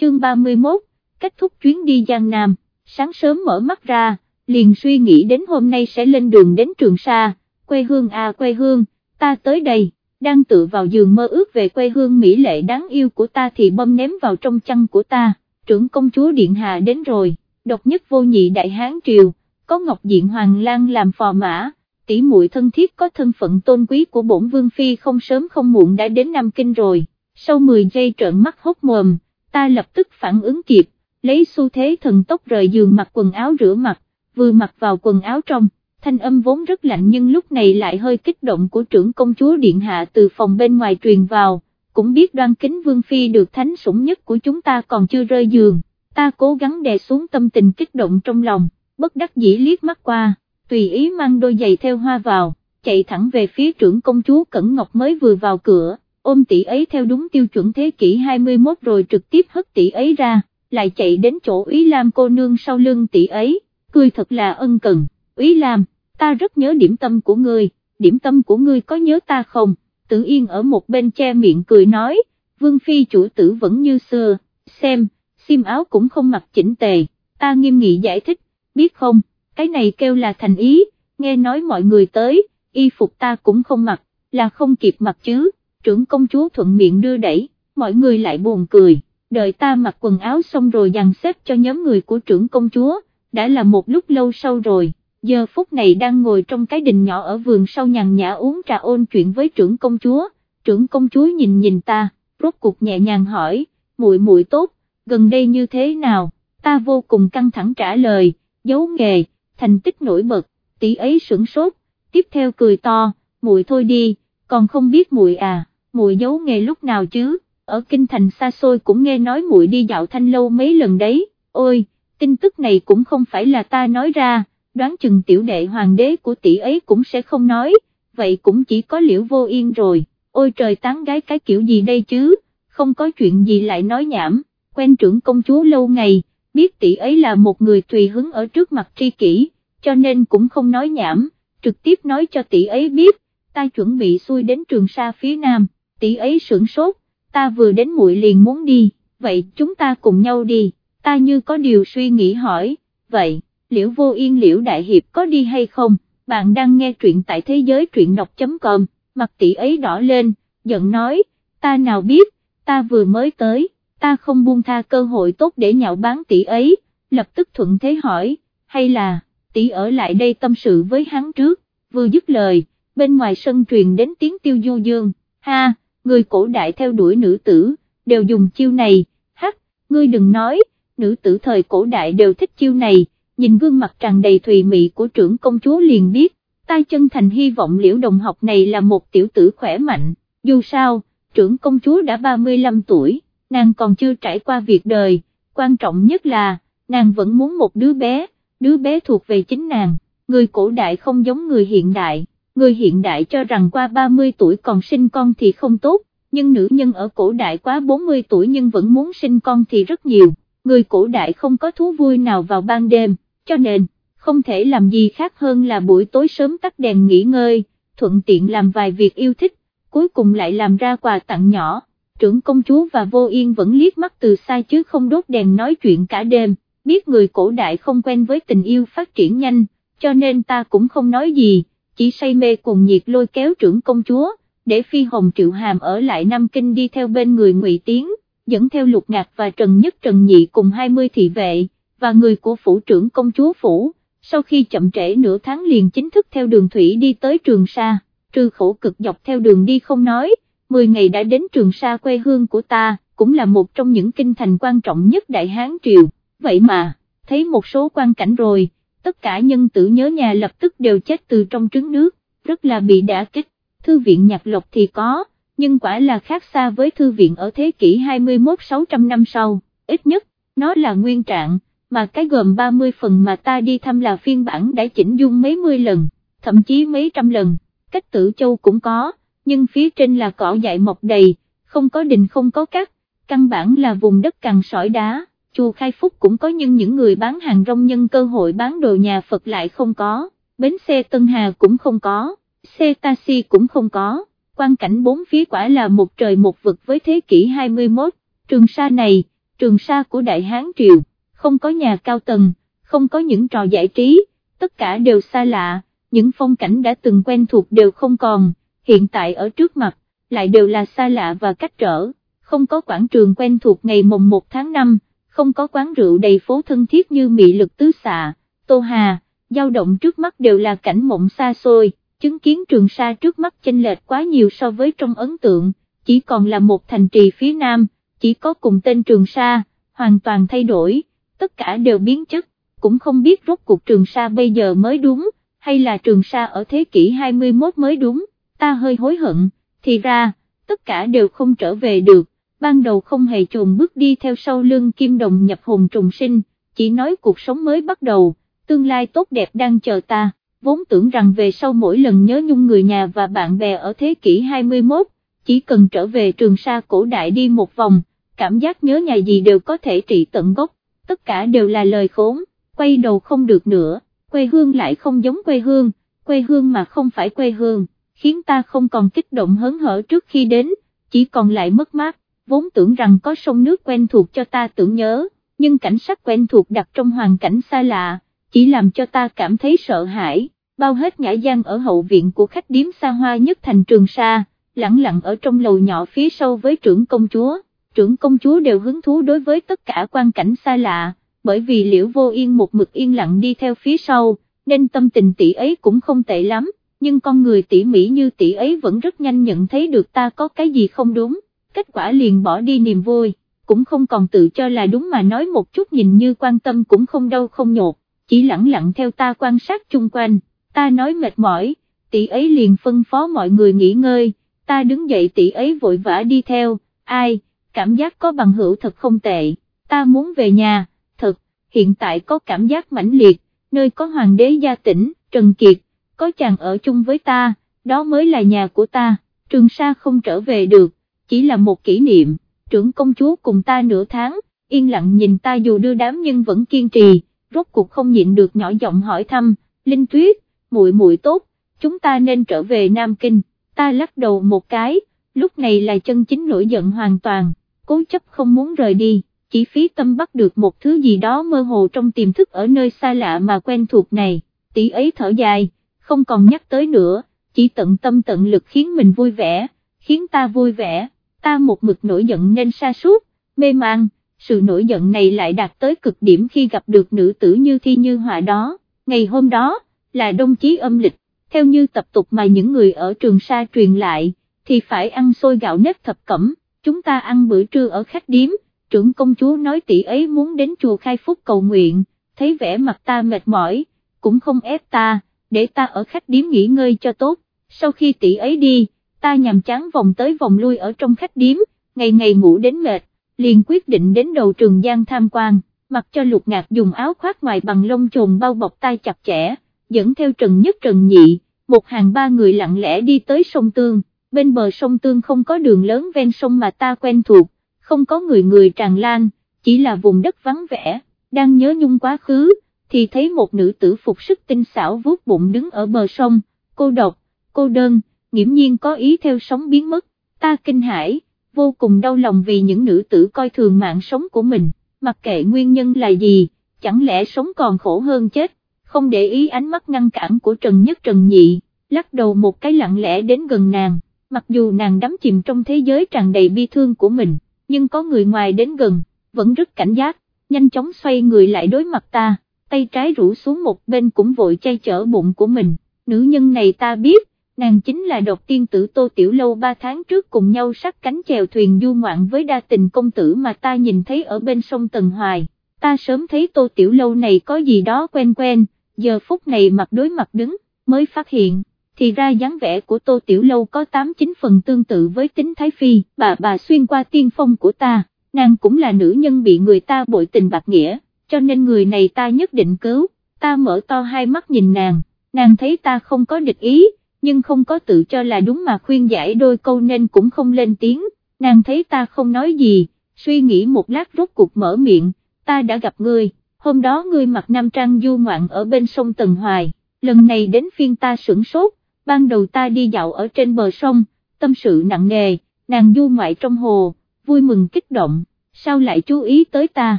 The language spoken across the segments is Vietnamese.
chương 31, kết thúc chuyến đi Giang Nam, sáng sớm mở mắt ra, liền suy nghĩ đến hôm nay sẽ lên đường đến Trường Sa, quê hương à quê hương, ta tới đây, đang tự vào giường mơ ước về quê hương mỹ lệ đáng yêu của ta thì bom ném vào trong chăn của ta, trưởng công chúa Điện Hạ đến rồi, độc nhất vô nhị đại hán triều, có Ngọc Diện Hoàng Lan làm phò mã, tỷ muội thân thiết có thân phận tôn quý của bổn vương phi không sớm không muộn đã đến Nam Kinh rồi, sau 10 giây trợn mắt hốt mồm, ta lập tức phản ứng kịp, lấy xu thế thần tốc rời giường mặc quần áo rửa mặt, vừa mặc vào quần áo trong, thanh âm vốn rất lạnh nhưng lúc này lại hơi kích động của trưởng công chúa Điện Hạ từ phòng bên ngoài truyền vào, cũng biết đoan kính vương phi được thánh sủng nhất của chúng ta còn chưa rơi giường, ta cố gắng đè xuống tâm tình kích động trong lòng, bất đắc dĩ liếc mắt qua, tùy ý mang đôi giày theo hoa vào, chạy thẳng về phía trưởng công chúa Cẩn Ngọc mới vừa vào cửa, ôm tỷ ấy theo đúng tiêu chuẩn thế kỷ 21 rồi trực tiếp hất tỷ ấy ra, lại chạy đến chỗ Ý Lam cô nương sau lưng tỷ ấy, cười thật là ân cần, Ý Lam, ta rất nhớ điểm tâm của ngươi, điểm tâm của ngươi có nhớ ta không, tự yên ở một bên che miệng cười nói, Vương Phi chủ tử vẫn như xưa, xem, xiêm áo cũng không mặc chỉnh tề, ta nghiêm nghị giải thích, biết không, cái này kêu là thành ý, nghe nói mọi người tới, y phục ta cũng không mặc, là không kịp mặc chứ, trưởng công chúa thuận miệng đưa đẩy, mọi người lại buồn cười, đợi ta mặc quần áo xong rồi dàn xếp cho nhóm người của trưởng công chúa, đã là một lúc lâu sau rồi, giờ phút này đang ngồi trong cái đình nhỏ ở vườn sau nhàn nhã uống trà ôn chuyện với trưởng công chúa, trưởng công chúa nhìn nhìn ta, rốt cuộc nhẹ nhàng hỏi, muội muội tốt, gần đây như thế nào, ta vô cùng căng thẳng trả lời, giấu nghề, thành tích nổi bật, tỷ ấy sửng sốt, tiếp theo cười to, muội thôi đi, còn không biết muội à, muội giấu nghề lúc nào chứ, ở kinh thành xa xôi cũng nghe nói muội đi dạo thanh lâu mấy lần đấy, ôi, tin tức này cũng không phải là ta nói ra, đoán chừng tiểu đệ hoàng đế của tỷ ấy cũng sẽ không nói, vậy cũng chỉ có liễu vô yên rồi, ôi trời tán gái cái kiểu gì đây chứ, không có chuyện gì lại nói nhảm, quen trưởng công chúa lâu ngày, biết tỷ ấy là một người tùy hứng ở trước mặt tri kỷ, cho nên cũng không nói nhảm, trực tiếp nói cho tỷ ấy biết, ta chuẩn bị xuôi đến trường sa phía nam, tỷ ấy sửng sốt, ta vừa đến muội liền muốn đi, vậy chúng ta cùng nhau đi, ta như có điều suy nghĩ hỏi, vậy, liễu vô yên liễu đại hiệp có đi hay không, bạn đang nghe truyện tại thế giới truyện đọc.com, mặt tỷ ấy đỏ lên, giận nói, ta nào biết, ta vừa mới tới, ta không buông tha cơ hội tốt để nhạo bán tỷ ấy, lập tức thuận thế hỏi, hay là, tỷ ở lại đây tâm sự với hắn trước, vừa dứt lời, bên ngoài sân truyền đến tiếng tiêu du dương, ha, người cổ đại theo đuổi nữ tử, đều dùng chiêu này, hắc, ngươi đừng nói, nữ tử thời cổ đại đều thích chiêu này, nhìn gương mặt tràn đầy thùy mị của trưởng công chúa liền biết, tai chân thành hy vọng liễu đồng học này là một tiểu tử khỏe mạnh, dù sao, trưởng công chúa đã 35 tuổi, nàng còn chưa trải qua việc đời, quan trọng nhất là, nàng vẫn muốn một đứa bé, đứa bé thuộc về chính nàng, người cổ đại không giống người hiện đại, người hiện đại cho rằng qua 30 tuổi còn sinh con thì không tốt, nhưng nữ nhân ở cổ đại quá 40 tuổi nhưng vẫn muốn sinh con thì rất nhiều, người cổ đại không có thú vui nào vào ban đêm, cho nên, không thể làm gì khác hơn là buổi tối sớm tắt đèn nghỉ ngơi, thuận tiện làm vài việc yêu thích, cuối cùng lại làm ra quà tặng nhỏ, trưởng công chúa và vô yên vẫn liếc mắt từ xa chứ không đốt đèn nói chuyện cả đêm, biết người cổ đại không quen với tình yêu phát triển nhanh, cho nên ta cũng không nói gì chỉ say mê cùng nhiệt lôi kéo trưởng công chúa, để Phi Hồng Triệu Hàm ở lại Nam Kinh đi theo bên người Ngụy Tiến, dẫn theo Lục Ngạc và Trần Nhất Trần Nhị cùng 20 thị vệ, và người của phủ trưởng công chúa phủ, sau khi chậm trễ nửa tháng liền chính thức theo đường thủy đi tới Trường Sa, trừ khổ cực dọc theo đường đi không nói, 10 ngày đã đến Trường Sa quê hương của ta, cũng là một trong những kinh thành quan trọng nhất Đại Hán Triều, vậy mà, thấy một số quan cảnh rồi tất cả nhân tử nhớ nhà lập tức đều chết từ trong trứng nước, rất là bị đả kích, thư viện nhạc lộc thì có, nhưng quả là khác xa với thư viện ở thế kỷ 21 600 năm sau, ít nhất, nó là nguyên trạng, mà cái gồm 30 phần mà ta đi thăm là phiên bản đã chỉnh dung mấy mươi lần, thậm chí mấy trăm lần, cách tử châu cũng có, nhưng phía trên là cỏ dại mọc đầy, không có đình không có cắt, căn bản là vùng đất cằn sỏi đá chùa Khai Phúc cũng có nhưng những người bán hàng rong nhân cơ hội bán đồ nhà Phật lại không có, bến xe Tân Hà cũng không có, xe taxi cũng không có, quan cảnh bốn phía quả là một trời một vực với thế kỷ 21, trường sa này, trường sa của Đại Hán Triều, không có nhà cao tầng, không có những trò giải trí, tất cả đều xa lạ, những phong cảnh đã từng quen thuộc đều không còn, hiện tại ở trước mặt, lại đều là xa lạ và cách trở, không có quảng trường quen thuộc ngày mồng 1 tháng 5, không có quán rượu đầy phố thân thiết như mị lực tứ xạ, tô hà, dao động trước mắt đều là cảnh mộng xa xôi, chứng kiến trường sa trước mắt chênh lệch quá nhiều so với trong ấn tượng, chỉ còn là một thành trì phía nam, chỉ có cùng tên trường sa, hoàn toàn thay đổi, tất cả đều biến chất, cũng không biết rốt cuộc trường sa bây giờ mới đúng, hay là trường sa ở thế kỷ 21 mới đúng, ta hơi hối hận, thì ra, tất cả đều không trở về được, ban đầu không hề chồn bước đi theo sau lưng kim đồng nhập hồn trùng sinh, chỉ nói cuộc sống mới bắt đầu, tương lai tốt đẹp đang chờ ta, vốn tưởng rằng về sau mỗi lần nhớ nhung người nhà và bạn bè ở thế kỷ 21, chỉ cần trở về trường sa cổ đại đi một vòng, cảm giác nhớ nhà gì đều có thể trị tận gốc, tất cả đều là lời khốn, quay đầu không được nữa, quê hương lại không giống quê hương, quê hương mà không phải quê hương, khiến ta không còn kích động hớn hở trước khi đến, chỉ còn lại mất mát, vốn tưởng rằng có sông nước quen thuộc cho ta tưởng nhớ, nhưng cảnh sắc quen thuộc đặt trong hoàn cảnh xa lạ, chỉ làm cho ta cảm thấy sợ hãi, bao hết nhã gian ở hậu viện của khách điếm xa hoa nhất thành Trường Sa, lặng lặng ở trong lầu nhỏ phía sau với trưởng công chúa, trưởng công chúa đều hứng thú đối với tất cả quan cảnh xa lạ, bởi vì liễu vô yên một mực yên lặng đi theo phía sau, nên tâm tình tỷ ấy cũng không tệ lắm, nhưng con người tỉ mỉ như tỷ ấy vẫn rất nhanh nhận thấy được ta có cái gì không đúng, kết quả liền bỏ đi niềm vui, cũng không còn tự cho là đúng mà nói một chút nhìn như quan tâm cũng không đâu không nhột, chỉ lặng lặng theo ta quan sát chung quanh, ta nói mệt mỏi, tỷ ấy liền phân phó mọi người nghỉ ngơi, ta đứng dậy tỷ ấy vội vã đi theo, ai, cảm giác có bằng hữu thật không tệ, ta muốn về nhà, thật, hiện tại có cảm giác mãnh liệt, nơi có hoàng đế gia tỉnh, Trần Kiệt, có chàng ở chung với ta, đó mới là nhà của ta, Trường Sa không trở về được, chỉ là một kỷ niệm, trưởng công chúa cùng ta nửa tháng, yên lặng nhìn ta dù đưa đám nhưng vẫn kiên trì, rốt cuộc không nhịn được nhỏ giọng hỏi thăm, Linh Tuyết, muội muội tốt, chúng ta nên trở về Nam Kinh, ta lắc đầu một cái, lúc này là chân chính nổi giận hoàn toàn, cố chấp không muốn rời đi, chỉ phí tâm bắt được một thứ gì đó mơ hồ trong tiềm thức ở nơi xa lạ mà quen thuộc này, tỷ ấy thở dài, không còn nhắc tới nữa, chỉ tận tâm tận lực khiến mình vui vẻ, khiến ta vui vẻ, ta một mực nổi giận nên sa sút mê mang, sự nổi giận này lại đạt tới cực điểm khi gặp được nữ tử như thi như họa đó, ngày hôm đó, là đông chí âm lịch, theo như tập tục mà những người ở trường sa truyền lại, thì phải ăn xôi gạo nếp thập cẩm, chúng ta ăn bữa trưa ở khách điếm, trưởng công chúa nói tỷ ấy muốn đến chùa khai phúc cầu nguyện, thấy vẻ mặt ta mệt mỏi, cũng không ép ta, để ta ở khách điếm nghỉ ngơi cho tốt, sau khi tỷ ấy đi, ta nhàm chán vòng tới vòng lui ở trong khách điếm, ngày ngày ngủ đến mệt, liền quyết định đến đầu trường giang tham quan, mặc cho lục ngạc dùng áo khoác ngoài bằng lông trồn bao bọc tay chặt chẽ, dẫn theo Trần Nhất Trần Nhị, một hàng ba người lặng lẽ đi tới sông Tương, bên bờ sông Tương không có đường lớn ven sông mà ta quen thuộc, không có người người tràn lan, chỉ là vùng đất vắng vẻ, đang nhớ nhung quá khứ, thì thấy một nữ tử phục sức tinh xảo vuốt bụng đứng ở bờ sông, cô độc, cô đơn, nghiễm nhiên có ý theo sóng biến mất, ta kinh hãi, vô cùng đau lòng vì những nữ tử coi thường mạng sống của mình, mặc kệ nguyên nhân là gì, chẳng lẽ sống còn khổ hơn chết, không để ý ánh mắt ngăn cản của Trần Nhất Trần Nhị, lắc đầu một cái lặng lẽ đến gần nàng, mặc dù nàng đắm chìm trong thế giới tràn đầy bi thương của mình, nhưng có người ngoài đến gần, vẫn rất cảnh giác, nhanh chóng xoay người lại đối mặt ta, tay trái rũ xuống một bên cũng vội chay chở bụng của mình, nữ nhân này ta biết, nàng chính là độc tiên tử Tô Tiểu Lâu ba tháng trước cùng nhau sát cánh chèo thuyền du ngoạn với đa tình công tử mà ta nhìn thấy ở bên sông Tần Hoài, ta sớm thấy Tô Tiểu Lâu này có gì đó quen quen, giờ phút này mặt đối mặt đứng, mới phát hiện, thì ra dáng vẻ của Tô Tiểu Lâu có 8-9 phần tương tự với tính Thái Phi, bà bà xuyên qua tiên phong của ta, nàng cũng là nữ nhân bị người ta bội tình bạc nghĩa, cho nên người này ta nhất định cứu, ta mở to hai mắt nhìn nàng, nàng thấy ta không có địch ý, nhưng không có tự cho là đúng mà khuyên giải đôi câu nên cũng không lên tiếng, nàng thấy ta không nói gì, suy nghĩ một lát rốt cuộc mở miệng, ta đã gặp ngươi, hôm đó ngươi mặc nam trang du ngoạn ở bên sông Tần Hoài, lần này đến phiên ta sửng sốt, ban đầu ta đi dạo ở trên bờ sông, tâm sự nặng nề, nàng du ngoại trong hồ, vui mừng kích động, sao lại chú ý tới ta,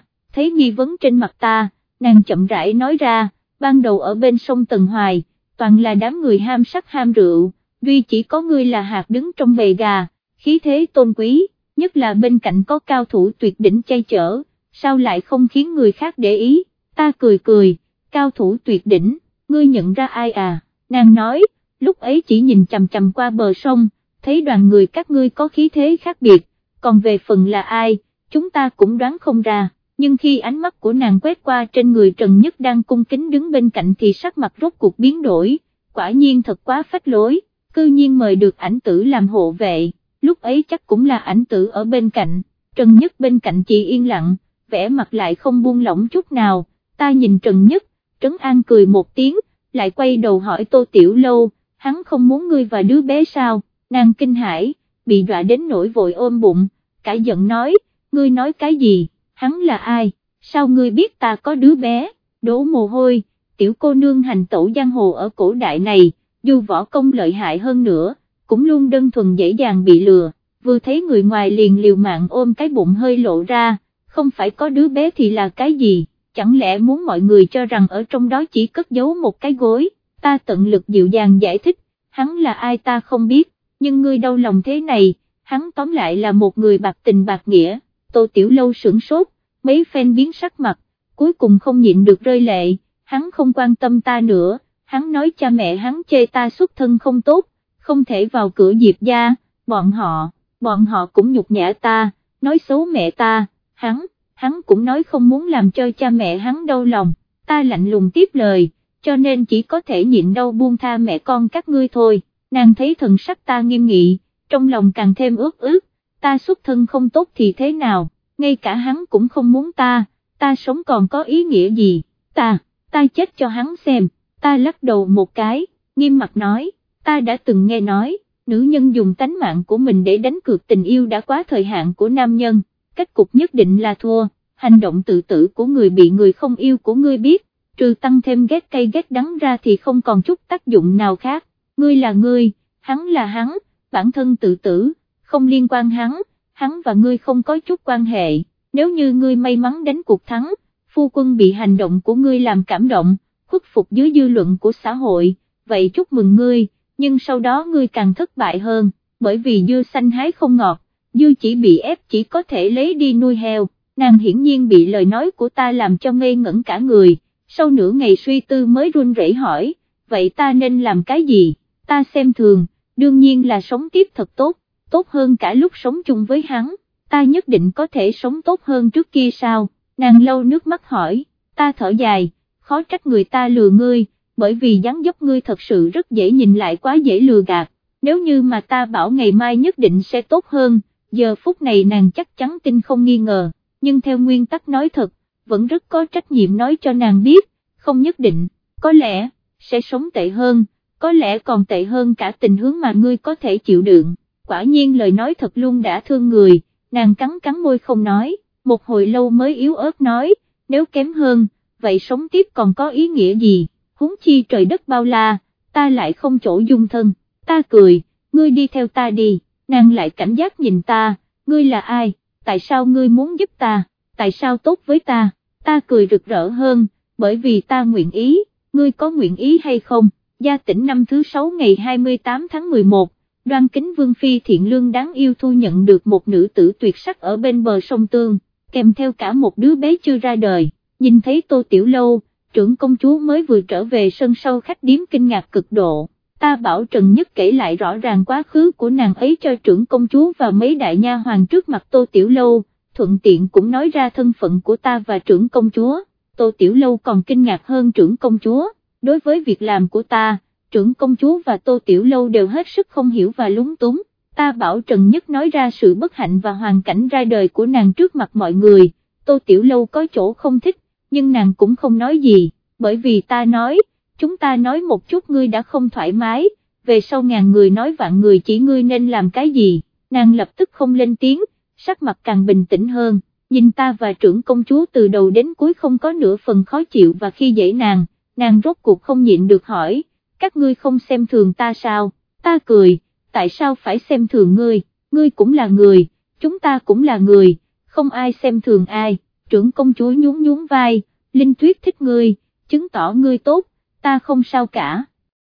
thấy nghi vấn trên mặt ta, nàng chậm rãi nói ra, ban đầu ở bên sông Tần Hoài, toàn là đám người ham sắc ham rượu, duy chỉ có ngươi là hạt đứng trong bầy gà, khí thế tôn quý, nhất là bên cạnh có cao thủ tuyệt đỉnh chay chở, sao lại không khiến người khác để ý, ta cười cười, cao thủ tuyệt đỉnh, ngươi nhận ra ai à, nàng nói, lúc ấy chỉ nhìn chầm chầm qua bờ sông, thấy đoàn người các ngươi có khí thế khác biệt, còn về phần là ai, chúng ta cũng đoán không ra, nhưng khi ánh mắt của nàng quét qua trên người Trần Nhất đang cung kính đứng bên cạnh thì sắc mặt rốt cuộc biến đổi, quả nhiên thật quá phách lối, cư nhiên mời được ảnh tử làm hộ vệ, lúc ấy chắc cũng là ảnh tử ở bên cạnh, Trần Nhất bên cạnh chị yên lặng, vẻ mặt lại không buông lỏng chút nào, ta nhìn Trần Nhất, Trấn An cười một tiếng, lại quay đầu hỏi Tô Tiểu Lâu, hắn không muốn ngươi và đứa bé sao, nàng kinh hãi, bị dọa đến nỗi vội ôm bụng, cả giận nói, ngươi nói cái gì, hắn là ai, sao ngươi biết ta có đứa bé, đổ mồ hôi, tiểu cô nương hành tẩu giang hồ ở cổ đại này, dù võ công lợi hại hơn nữa, cũng luôn đơn thuần dễ dàng bị lừa, vừa thấy người ngoài liền liều mạng ôm cái bụng hơi lộ ra, không phải có đứa bé thì là cái gì, chẳng lẽ muốn mọi người cho rằng ở trong đó chỉ cất giấu một cái gối, ta tận lực dịu dàng giải thích, hắn là ai ta không biết, nhưng ngươi đau lòng thế này, hắn tóm lại là một người bạc tình bạc nghĩa, tô tiểu lâu sửng sốt, mấy phen biến sắc mặt, cuối cùng không nhịn được rơi lệ, hắn không quan tâm ta nữa, hắn nói cha mẹ hắn chê ta xuất thân không tốt, không thể vào cửa diệp gia, bọn họ, bọn họ cũng nhục nhã ta, nói xấu mẹ ta, hắn, hắn cũng nói không muốn làm cho cha mẹ hắn đau lòng, ta lạnh lùng tiếp lời, cho nên chỉ có thể nhịn đau buông tha mẹ con các ngươi thôi, nàng thấy thần sắc ta nghiêm nghị, trong lòng càng thêm ướt ướt, ta xuất thân không tốt thì thế nào, ngay cả hắn cũng không muốn ta, ta sống còn có ý nghĩa gì, ta, ta chết cho hắn xem, ta lắc đầu một cái, nghiêm mặt nói, ta đã từng nghe nói, nữ nhân dùng tánh mạng của mình để đánh cược tình yêu đã quá thời hạn của nam nhân, kết cục nhất định là thua, hành động tự tử của người bị người không yêu của ngươi biết, trừ tăng thêm ghét cay ghét đắng ra thì không còn chút tác dụng nào khác, ngươi là ngươi, hắn là hắn, bản thân tự tử, không liên quan hắn, hắn và ngươi không có chút quan hệ, nếu như ngươi may mắn đánh cuộc thắng, phu quân bị hành động của ngươi làm cảm động, khuất phục dưới dư luận của xã hội, vậy chúc mừng ngươi, nhưng sau đó ngươi càng thất bại hơn, bởi vì dư xanh hái không ngọt, dư chỉ bị ép chỉ có thể lấy đi nuôi heo, nàng hiển nhiên bị lời nói của ta làm cho ngây ngẩn cả người, sau nửa ngày suy tư mới run rẩy hỏi, vậy ta nên làm cái gì, ta xem thường, đương nhiên là sống tiếp thật tốt, tốt hơn cả lúc sống chung với hắn, ta nhất định có thể sống tốt hơn trước kia sao, nàng lâu nước mắt hỏi, ta thở dài, khó trách người ta lừa ngươi, bởi vì dáng dấp ngươi thật sự rất dễ nhìn lại quá dễ lừa gạt, nếu như mà ta bảo ngày mai nhất định sẽ tốt hơn, giờ phút này nàng chắc chắn tin không nghi ngờ, nhưng theo nguyên tắc nói thật, vẫn rất có trách nhiệm nói cho nàng biết, không nhất định, có lẽ, sẽ sống tệ hơn, có lẽ còn tệ hơn cả tình huống mà ngươi có thể chịu đựng, quả nhiên lời nói thật luôn đã thương người, nàng cắn cắn môi không nói, một hồi lâu mới yếu ớt nói, nếu kém hơn, vậy sống tiếp còn có ý nghĩa gì, huống chi trời đất bao la, ta lại không chỗ dung thân, ta cười, ngươi đi theo ta đi, nàng lại cảnh giác nhìn ta, ngươi là ai, tại sao ngươi muốn giúp ta, tại sao tốt với ta, ta cười rực rỡ hơn, bởi vì ta nguyện ý, ngươi có nguyện ý hay không, gia tỉnh năm thứ 6 ngày 28 tháng 11, đoan kính vương phi thiện lương đáng yêu thu nhận được một nữ tử tuyệt sắc ở bên bờ sông Tương, kèm theo cả một đứa bé chưa ra đời, nhìn thấy tô tiểu lâu, trưởng công chúa mới vừa trở về sân sau khách điếm kinh ngạc cực độ. Ta bảo Trần Nhất kể lại rõ ràng quá khứ của nàng ấy cho trưởng công chúa và mấy đại nha hoàng trước mặt Tô Tiểu Lâu, thuận tiện cũng nói ra thân phận của ta và trưởng công chúa, Tô Tiểu Lâu còn kinh ngạc hơn trưởng công chúa, đối với việc làm của ta, trưởng công chúa và Tô Tiểu Lâu đều hết sức không hiểu và lúng túng, ta bảo Trần Nhất nói ra sự bất hạnh và hoàn cảnh ra đời của nàng trước mặt mọi người, Tô Tiểu Lâu có chỗ không thích, nhưng nàng cũng không nói gì, bởi vì ta nói, chúng ta nói một chút ngươi đã không thoải mái, về sau ngàn người nói vạn người chỉ ngươi nên làm cái gì, nàng lập tức không lên tiếng, sắc mặt càng bình tĩnh hơn, nhìn ta và trưởng công chúa từ đầu đến cuối không có nửa phần khó chịu và khi dễ nàng, nàng rốt cuộc không nhịn được hỏi, các ngươi không xem thường ta sao, ta cười, tại sao phải xem thường ngươi, ngươi cũng là người, chúng ta cũng là người, không ai xem thường ai, trưởng công chúa nhún nhún vai, Linh Tuyết thích ngươi, chứng tỏ ngươi tốt, ta không sao cả.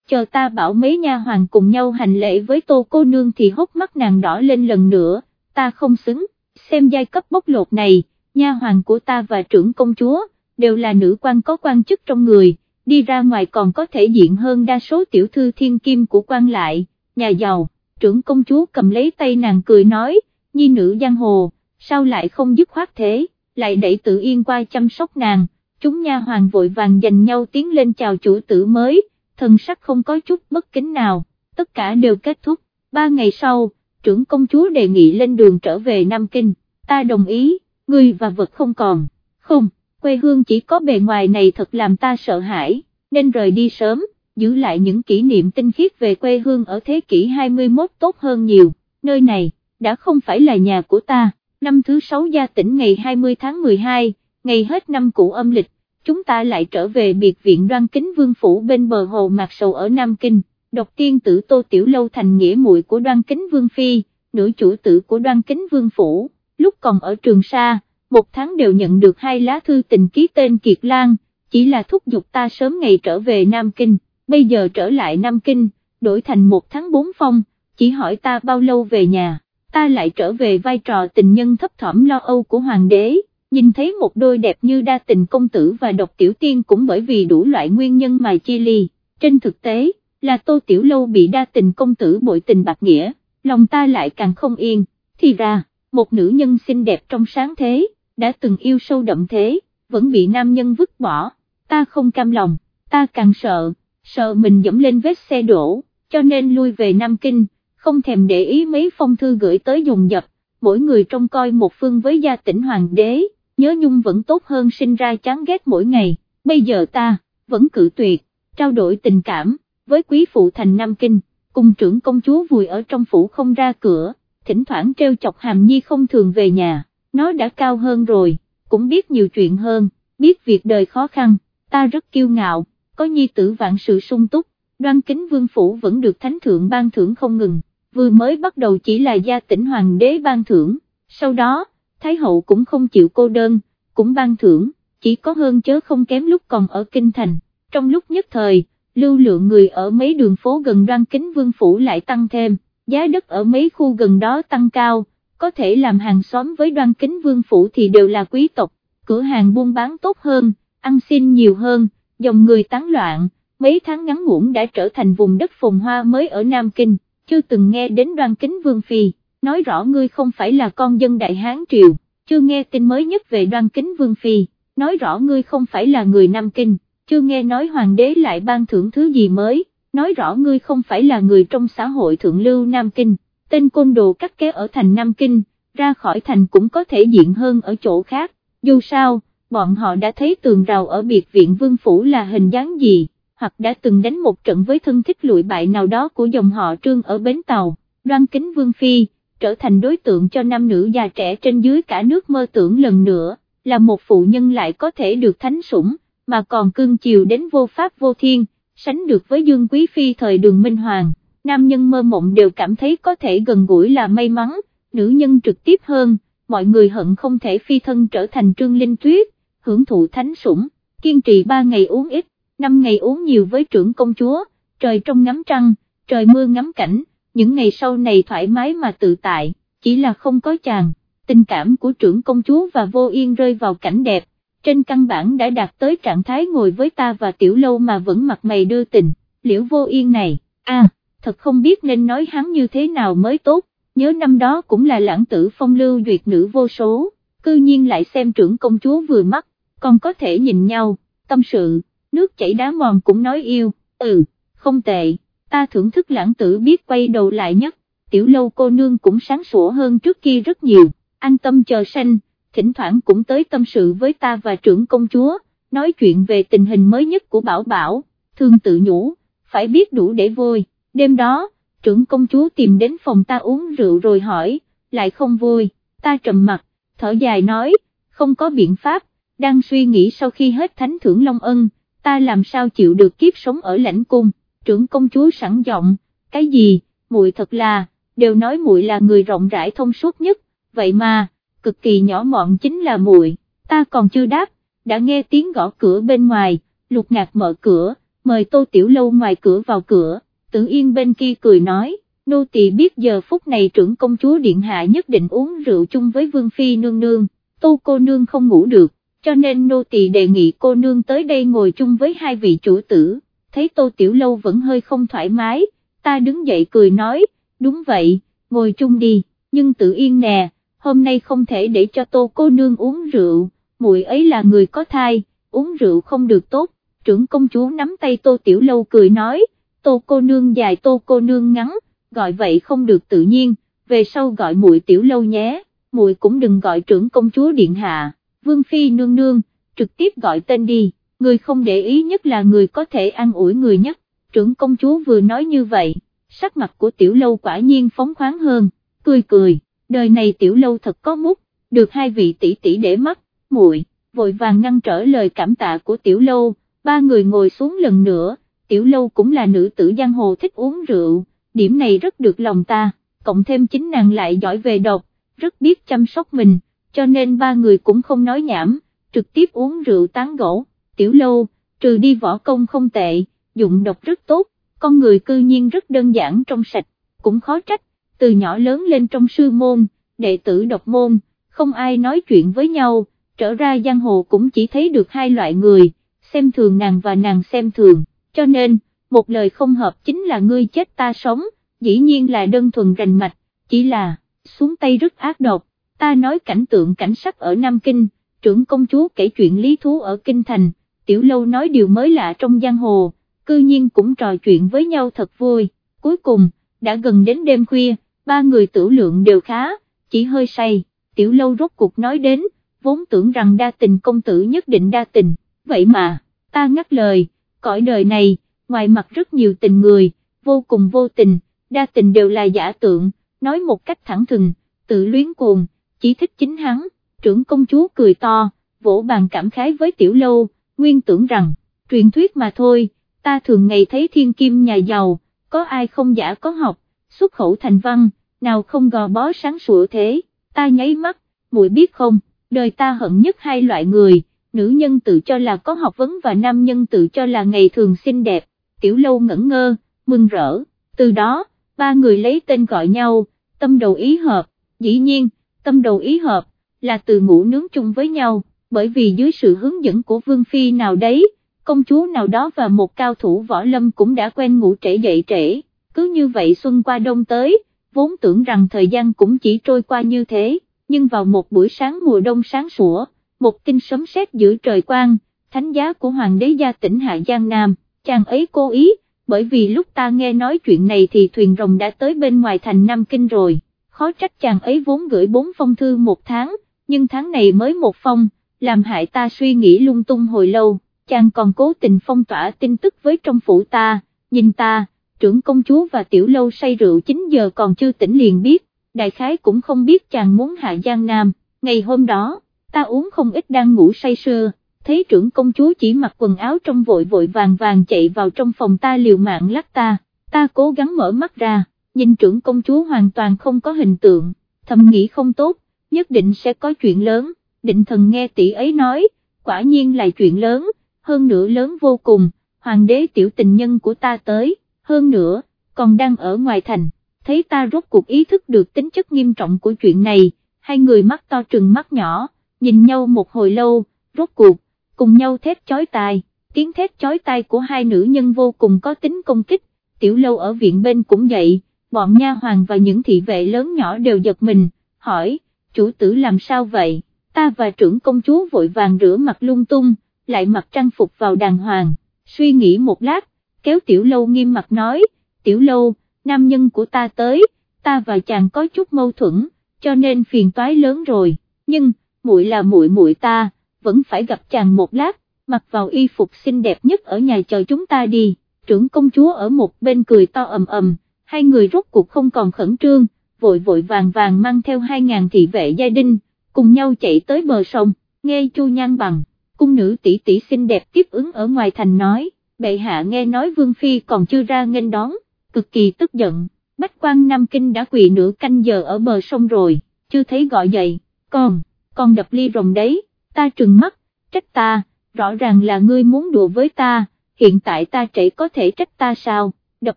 Chờ ta bảo mấy nha hoàng cùng nhau hành lễ với tô cô nương thì hốc mắt nàng đỏ lên lần nữa, ta không xứng, xem giai cấp bóc lột này, nha hoàng của ta và trưởng công chúa, đều là nữ quan có quan chức trong người, đi ra ngoài còn có thể diện hơn đa số tiểu thư thiên kim của quan lại, nhà giàu, trưởng công chúa cầm lấy tay nàng cười nói, nhi nữ giang hồ, sao lại không dứt khoát thế, lại đẩy tự yên qua chăm sóc nàng, chúng nha hoàng vội vàng dành nhau tiến lên chào chủ tử mới, thần sắc không có chút bất kính nào, tất cả đều kết thúc, ba ngày sau, trưởng công chúa đề nghị lên đường trở về Nam Kinh, ta đồng ý, người và vật không còn, không, quê hương chỉ có bề ngoài này thật làm ta sợ hãi, nên rời đi sớm, giữ lại những kỷ niệm tinh khiết về quê hương ở thế kỷ 21 tốt hơn nhiều, nơi này, đã không phải là nhà của ta, năm thứ sáu gia tỉnh ngày 20 tháng 12, ngày hết năm cũ âm lịch, chúng ta lại trở về biệt viện đoan kính vương phủ bên bờ hồ Mạc Sầu ở Nam Kinh, độc tiên tử Tô Tiểu Lâu thành nghĩa muội của đoan kính vương phi, nữ chủ tử của đoan kính vương phủ, lúc còn ở Trường Sa, một tháng đều nhận được hai lá thư tình ký tên Kiệt Lan, chỉ là thúc giục ta sớm ngày trở về Nam Kinh, bây giờ trở lại Nam Kinh, đổi thành một tháng bốn phong, chỉ hỏi ta bao lâu về nhà, ta lại trở về vai trò tình nhân thấp thỏm lo âu của hoàng đế nhìn thấy một đôi đẹp như đa tình công tử và độc tiểu tiên cũng bởi vì đủ loại nguyên nhân mà chia ly, trên thực tế, là tô tiểu lâu bị đa tình công tử bội tình bạc nghĩa, lòng ta lại càng không yên, thì ra, một nữ nhân xinh đẹp trong sáng thế, đã từng yêu sâu đậm thế, vẫn bị nam nhân vứt bỏ, ta không cam lòng, ta càng sợ, sợ mình dẫm lên vết xe đổ, cho nên lui về Nam Kinh, không thèm để ý mấy phong thư gửi tới dùng dập, mỗi người trông coi một phương với gia tỉnh hoàng đế nhớ nhung vẫn tốt hơn sinh ra chán ghét mỗi ngày, bây giờ ta, vẫn cự tuyệt, trao đổi tình cảm, với quý phụ thành Nam Kinh, cùng trưởng công chúa vùi ở trong phủ không ra cửa, thỉnh thoảng treo chọc hàm nhi không thường về nhà, nó đã cao hơn rồi, cũng biết nhiều chuyện hơn, biết việc đời khó khăn, ta rất kiêu ngạo, có nhi tử vạn sự sung túc, đoan kính vương phủ vẫn được thánh thượng ban thưởng không ngừng, vừa mới bắt đầu chỉ là gia tỉnh hoàng đế ban thưởng, sau đó, Thái hậu cũng không chịu cô đơn, cũng ban thưởng, chỉ có hơn chớ không kém lúc còn ở Kinh Thành, trong lúc nhất thời, lưu lượng người ở mấy đường phố gần đoan kính vương phủ lại tăng thêm, giá đất ở mấy khu gần đó tăng cao, có thể làm hàng xóm với đoan kính vương phủ thì đều là quý tộc, cửa hàng buôn bán tốt hơn, ăn xin nhiều hơn, dòng người tán loạn, mấy tháng ngắn ngủn đã trở thành vùng đất phồn hoa mới ở Nam Kinh, chưa từng nghe đến đoan kính vương phi nói rõ ngươi không phải là con dân Đại Hán Triều, chưa nghe tin mới nhất về đoan kính Vương Phi, nói rõ ngươi không phải là người Nam Kinh, chưa nghe nói hoàng đế lại ban thưởng thứ gì mới, nói rõ ngươi không phải là người trong xã hội thượng lưu Nam Kinh, tên côn đồ cắt ké ở thành Nam Kinh, ra khỏi thành cũng có thể diện hơn ở chỗ khác, dù sao, bọn họ đã thấy tường rào ở biệt viện Vương Phủ là hình dáng gì, hoặc đã từng đánh một trận với thân thích lụi bại nào đó của dòng họ trương ở Bến Tàu, đoan kính Vương Phi trở thành đối tượng cho nam nữ già trẻ trên dưới cả nước mơ tưởng lần nữa, là một phụ nhân lại có thể được thánh sủng, mà còn cương chiều đến vô pháp vô thiên, sánh được với Dương Quý Phi thời đường Minh Hoàng, nam nhân mơ mộng đều cảm thấy có thể gần gũi là may mắn, nữ nhân trực tiếp hơn, mọi người hận không thể phi thân trở thành trương linh tuyết, hưởng thụ thánh sủng, kiên trì ba ngày uống ít, năm ngày uống nhiều với trưởng công chúa, trời trong ngắm trăng, trời mưa ngắm cảnh những ngày sau này thoải mái mà tự tại, chỉ là không có chàng, tình cảm của trưởng công chúa và vô yên rơi vào cảnh đẹp, trên căn bản đã đạt tới trạng thái ngồi với ta và tiểu lâu mà vẫn mặt mày đưa tình, liễu vô yên này, a thật không biết nên nói hắn như thế nào mới tốt, nhớ năm đó cũng là lãng tử phong lưu duyệt nữ vô số, cư nhiên lại xem trưởng công chúa vừa mắt, còn có thể nhìn nhau, tâm sự, nước chảy đá mòn cũng nói yêu, ừ, không tệ ta thưởng thức lãng tử biết quay đầu lại nhất, tiểu lâu cô nương cũng sáng sủa hơn trước kia rất nhiều, an tâm chờ sanh, thỉnh thoảng cũng tới tâm sự với ta và trưởng công chúa, nói chuyện về tình hình mới nhất của Bảo Bảo, thương tự nhủ, phải biết đủ để vui, đêm đó, trưởng công chúa tìm đến phòng ta uống rượu rồi hỏi, lại không vui, ta trầm mặt, thở dài nói, không có biện pháp, đang suy nghĩ sau khi hết thánh thưởng Long Ân, ta làm sao chịu được kiếp sống ở lãnh cung? Trưởng công chúa sẵn giọng, cái gì, muội thật là, đều nói muội là người rộng rãi thông suốt nhất, vậy mà, cực kỳ nhỏ mọn chính là muội, ta còn chưa đáp, đã nghe tiếng gõ cửa bên ngoài, lục ngạc mở cửa, mời tô tiểu lâu ngoài cửa vào cửa, tử yên bên kia cười nói, nô tỳ biết giờ phút này trưởng công chúa điện hạ nhất định uống rượu chung với vương phi nương nương, tô cô nương không ngủ được, cho nên nô tỳ đề nghị cô nương tới đây ngồi chung với hai vị chủ tử, thấy tô tiểu lâu vẫn hơi không thoải mái, ta đứng dậy cười nói, đúng vậy, ngồi chung đi, nhưng tự yên nè, hôm nay không thể để cho tô cô nương uống rượu, muội ấy là người có thai, uống rượu không được tốt, trưởng công chúa nắm tay tô tiểu lâu cười nói, tô cô nương dài tô cô nương ngắn, gọi vậy không được tự nhiên, về sau gọi muội tiểu lâu nhé, muội cũng đừng gọi trưởng công chúa điện hạ, vương phi nương nương, trực tiếp gọi tên đi, người không để ý nhất là người có thể an ủi người nhất, trưởng công chúa vừa nói như vậy, sắc mặt của tiểu lâu quả nhiên phóng khoáng hơn, cười cười, đời này tiểu lâu thật có mút, được hai vị tỷ tỷ để mắt, muội vội vàng ngăn trở lời cảm tạ của tiểu lâu, ba người ngồi xuống lần nữa, tiểu lâu cũng là nữ tử giang hồ thích uống rượu, điểm này rất được lòng ta, cộng thêm chính nàng lại giỏi về độc, rất biết chăm sóc mình, cho nên ba người cũng không nói nhảm, trực tiếp uống rượu tán gỗ, tiểu lâu, trừ đi võ công không tệ, dụng độc rất tốt, con người cư nhiên rất đơn giản trong sạch, cũng khó trách, từ nhỏ lớn lên trong sư môn, đệ tử độc môn, không ai nói chuyện với nhau, trở ra giang hồ cũng chỉ thấy được hai loại người, xem thường nàng và nàng xem thường, cho nên, một lời không hợp chính là ngươi chết ta sống, dĩ nhiên là đơn thuần rành mạch, chỉ là, xuống tay rất ác độc, ta nói cảnh tượng cảnh sắc ở Nam Kinh, trưởng công chúa kể chuyện lý thú ở Kinh Thành, tiểu lâu nói điều mới lạ trong giang hồ, cư nhiên cũng trò chuyện với nhau thật vui, cuối cùng, đã gần đến đêm khuya, ba người tử lượng đều khá, chỉ hơi say, tiểu lâu rốt cuộc nói đến, vốn tưởng rằng đa tình công tử nhất định đa tình, vậy mà, ta ngắt lời, cõi đời này, ngoài mặt rất nhiều tình người, vô cùng vô tình, đa tình đều là giả tượng, nói một cách thẳng thừng, tự luyến cuồng, chỉ thích chính hắn, trưởng công chúa cười to, vỗ bàn cảm khái với tiểu lâu, nguyên tưởng rằng, truyền thuyết mà thôi, ta thường ngày thấy thiên kim nhà giàu, có ai không giả có học, xuất khẩu thành văn, nào không gò bó sáng sủa thế, ta nháy mắt, muội biết không, đời ta hận nhất hai loại người, nữ nhân tự cho là có học vấn và nam nhân tự cho là ngày thường xinh đẹp, tiểu lâu ngẩn ngơ, mừng rỡ, từ đó, ba người lấy tên gọi nhau, tâm đầu ý hợp, dĩ nhiên, tâm đầu ý hợp, là từ ngủ nướng chung với nhau, bởi vì dưới sự hướng dẫn của Vương Phi nào đấy, công chúa nào đó và một cao thủ võ lâm cũng đã quen ngủ trễ dậy trễ, cứ như vậy xuân qua đông tới, vốn tưởng rằng thời gian cũng chỉ trôi qua như thế, nhưng vào một buổi sáng mùa đông sáng sủa, một tin sấm sét giữa trời quang, thánh giá của hoàng đế gia tỉnh Hạ Giang Nam, chàng ấy cố ý, bởi vì lúc ta nghe nói chuyện này thì thuyền rồng đã tới bên ngoài thành Nam Kinh rồi, khó trách chàng ấy vốn gửi bốn phong thư một tháng, nhưng tháng này mới một phong, làm hại ta suy nghĩ lung tung hồi lâu, chàng còn cố tình phong tỏa tin tức với trong phủ ta, nhìn ta, trưởng công chúa và tiểu lâu say rượu 9 giờ còn chưa tỉnh liền biết, đại khái cũng không biết chàng muốn hạ Giang Nam, ngày hôm đó, ta uống không ít đang ngủ say sưa, thấy trưởng công chúa chỉ mặc quần áo trong vội vội vàng vàng chạy vào trong phòng ta liều mạng lắc ta, ta cố gắng mở mắt ra, nhìn trưởng công chúa hoàn toàn không có hình tượng, thầm nghĩ không tốt, nhất định sẽ có chuyện lớn, định thần nghe tỷ ấy nói, quả nhiên là chuyện lớn, hơn nữa lớn vô cùng, hoàng đế tiểu tình nhân của ta tới, hơn nữa, còn đang ở ngoài thành, thấy ta rốt cuộc ý thức được tính chất nghiêm trọng của chuyện này, hai người mắt to trừng mắt nhỏ, nhìn nhau một hồi lâu, rốt cuộc, cùng nhau thét chói tai, tiếng thét chói tai của hai nữ nhân vô cùng có tính công kích, tiểu lâu ở viện bên cũng vậy, bọn nha hoàng và những thị vệ lớn nhỏ đều giật mình, hỏi, chủ tử làm sao vậy, ta và trưởng công chúa vội vàng rửa mặt lung tung, lại mặc trang phục vào đàng hoàng, suy nghĩ một lát, kéo tiểu lâu nghiêm mặt nói, tiểu lâu, nam nhân của ta tới, ta và chàng có chút mâu thuẫn, cho nên phiền toái lớn rồi, nhưng, muội là muội muội ta, vẫn phải gặp chàng một lát, mặc vào y phục xinh đẹp nhất ở nhà chờ chúng ta đi, trưởng công chúa ở một bên cười to ầm ầm, hai người rốt cuộc không còn khẩn trương, vội vội vàng vàng mang theo hai ngàn thị vệ gia đình, cùng nhau chạy tới bờ sông, nghe Chu Nhan bằng, cung nữ tỷ tỷ xinh đẹp tiếp ứng ở ngoài thành nói, bệ hạ nghe nói Vương Phi còn chưa ra nghênh đón, cực kỳ tức giận, Bách quan Nam Kinh đã quỳ nửa canh giờ ở bờ sông rồi, chưa thấy gọi dậy, còn, con đập ly rồng đấy, ta trừng mắt, trách ta, rõ ràng là ngươi muốn đùa với ta, hiện tại ta chạy có thể trách ta sao, đập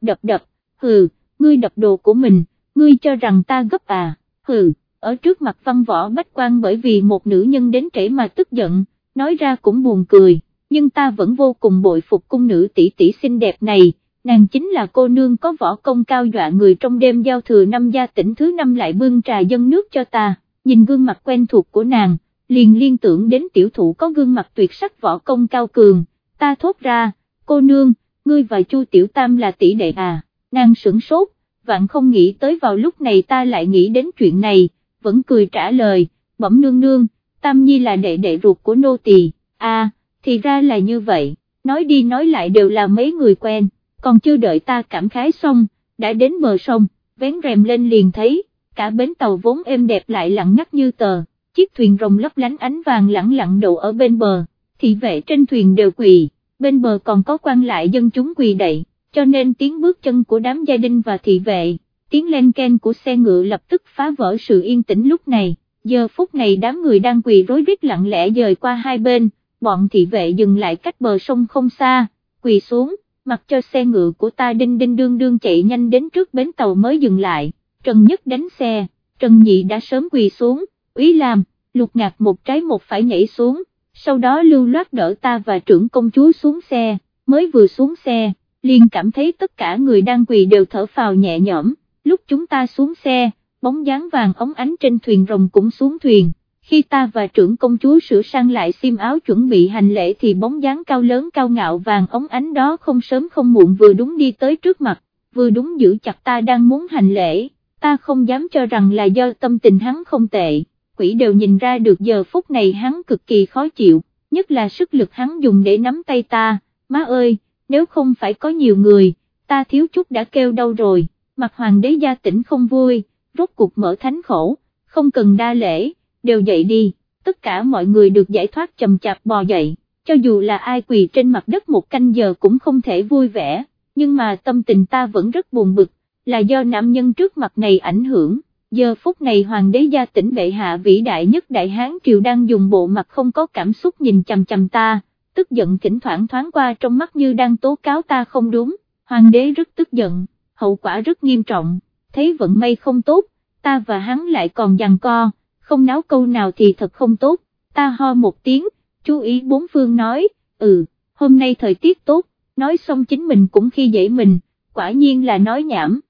đập đập, hừ, ngươi đập đồ của mình, ngươi cho rằng ta gấp à, hừ, ở trước mặt văn võ bách quan bởi vì một nữ nhân đến trễ mà tức giận, nói ra cũng buồn cười, nhưng ta vẫn vô cùng bội phục cung nữ tỷ tỷ xinh đẹp này, nàng chính là cô nương có võ công cao dọa người trong đêm giao thừa năm gia tỉnh thứ năm lại bưng trà dân nước cho ta, nhìn gương mặt quen thuộc của nàng, liền liên tưởng đến tiểu thụ có gương mặt tuyệt sắc võ công cao cường, ta thốt ra, cô nương, ngươi và chu tiểu tam là tỷ đệ à, nàng sửng sốt, vạn không nghĩ tới vào lúc này ta lại nghĩ đến chuyện này, vẫn cười trả lời, bẩm nương nương, tam nhi là đệ đệ ruột của nô tỳ, à, thì ra là như vậy, nói đi nói lại đều là mấy người quen, còn chưa đợi ta cảm khái xong, đã đến bờ sông, vén rèm lên liền thấy, cả bến tàu vốn êm đẹp lại lặng ngắt như tờ, chiếc thuyền rồng lấp lánh ánh vàng lẳng lặng đậu ở bên bờ, thị vệ trên thuyền đều quỳ, bên bờ còn có quan lại dân chúng quỳ đậy, cho nên tiếng bước chân của đám gia đình và thị vệ, tiếng len ken của xe ngựa lập tức phá vỡ sự yên tĩnh lúc này, giờ phút này đám người đang quỳ rối rít lặng lẽ dời qua hai bên, bọn thị vệ dừng lại cách bờ sông không xa, quỳ xuống, mặc cho xe ngựa của ta đinh đinh đương đương chạy nhanh đến trước bến tàu mới dừng lại, Trần Nhất đánh xe, Trần Nhị đã sớm quỳ xuống, úy làm, lục ngạc một trái một phải nhảy xuống, sau đó lưu loát đỡ ta và trưởng công chúa xuống xe, mới vừa xuống xe, liền cảm thấy tất cả người đang quỳ đều thở phào nhẹ nhõm, lúc chúng ta xuống xe, bóng dáng vàng ống ánh trên thuyền rồng cũng xuống thuyền khi ta và trưởng công chúa sửa sang lại xiêm áo chuẩn bị hành lễ thì bóng dáng cao lớn cao ngạo vàng ống ánh đó không sớm không muộn vừa đúng đi tới trước mặt, vừa đúng giữ chặt ta đang muốn hành lễ, ta không dám cho rằng là do tâm tình hắn không tệ, quỷ đều nhìn ra được giờ phút này hắn cực kỳ khó chịu, nhất là sức lực hắn dùng để nắm tay ta, má ơi, nếu không phải có nhiều người, ta thiếu chút đã kêu đâu rồi, mặt hoàng đế gia tỉnh không vui, rốt cuộc mở thánh khổ, không cần đa lễ đều dậy đi, tất cả mọi người được giải thoát chầm chạp bò dậy, cho dù là ai quỳ trên mặt đất một canh giờ cũng không thể vui vẻ, nhưng mà tâm tình ta vẫn rất buồn bực, là do nam nhân trước mặt này ảnh hưởng. Giờ phút này hoàng đế gia tỉnh bệ hạ vĩ đại nhất đại hán triều đang dùng bộ mặt không có cảm xúc nhìn chằm chằm ta, tức giận thỉnh thoảng thoáng qua trong mắt như đang tố cáo ta không đúng, hoàng đế rất tức giận, hậu quả rất nghiêm trọng, thấy vận may không tốt, ta và hắn lại còn giằng co không náo câu nào thì thật không tốt, ta ho một tiếng, chú ý bốn phương nói, ừ, hôm nay thời tiết tốt, nói xong chính mình cũng khi dễ mình, quả nhiên là nói nhảm.